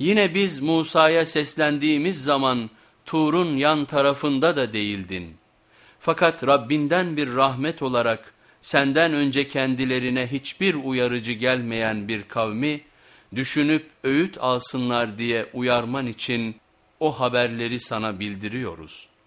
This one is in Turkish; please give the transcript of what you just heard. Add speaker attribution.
Speaker 1: Yine biz Musa'ya seslendiğimiz zaman Tur'un yan tarafında da değildin. Fakat Rabbinden bir rahmet olarak senden önce kendilerine hiçbir uyarıcı gelmeyen bir kavmi, düşünüp öğüt alsınlar diye uyarman için o haberleri sana bildiriyoruz.''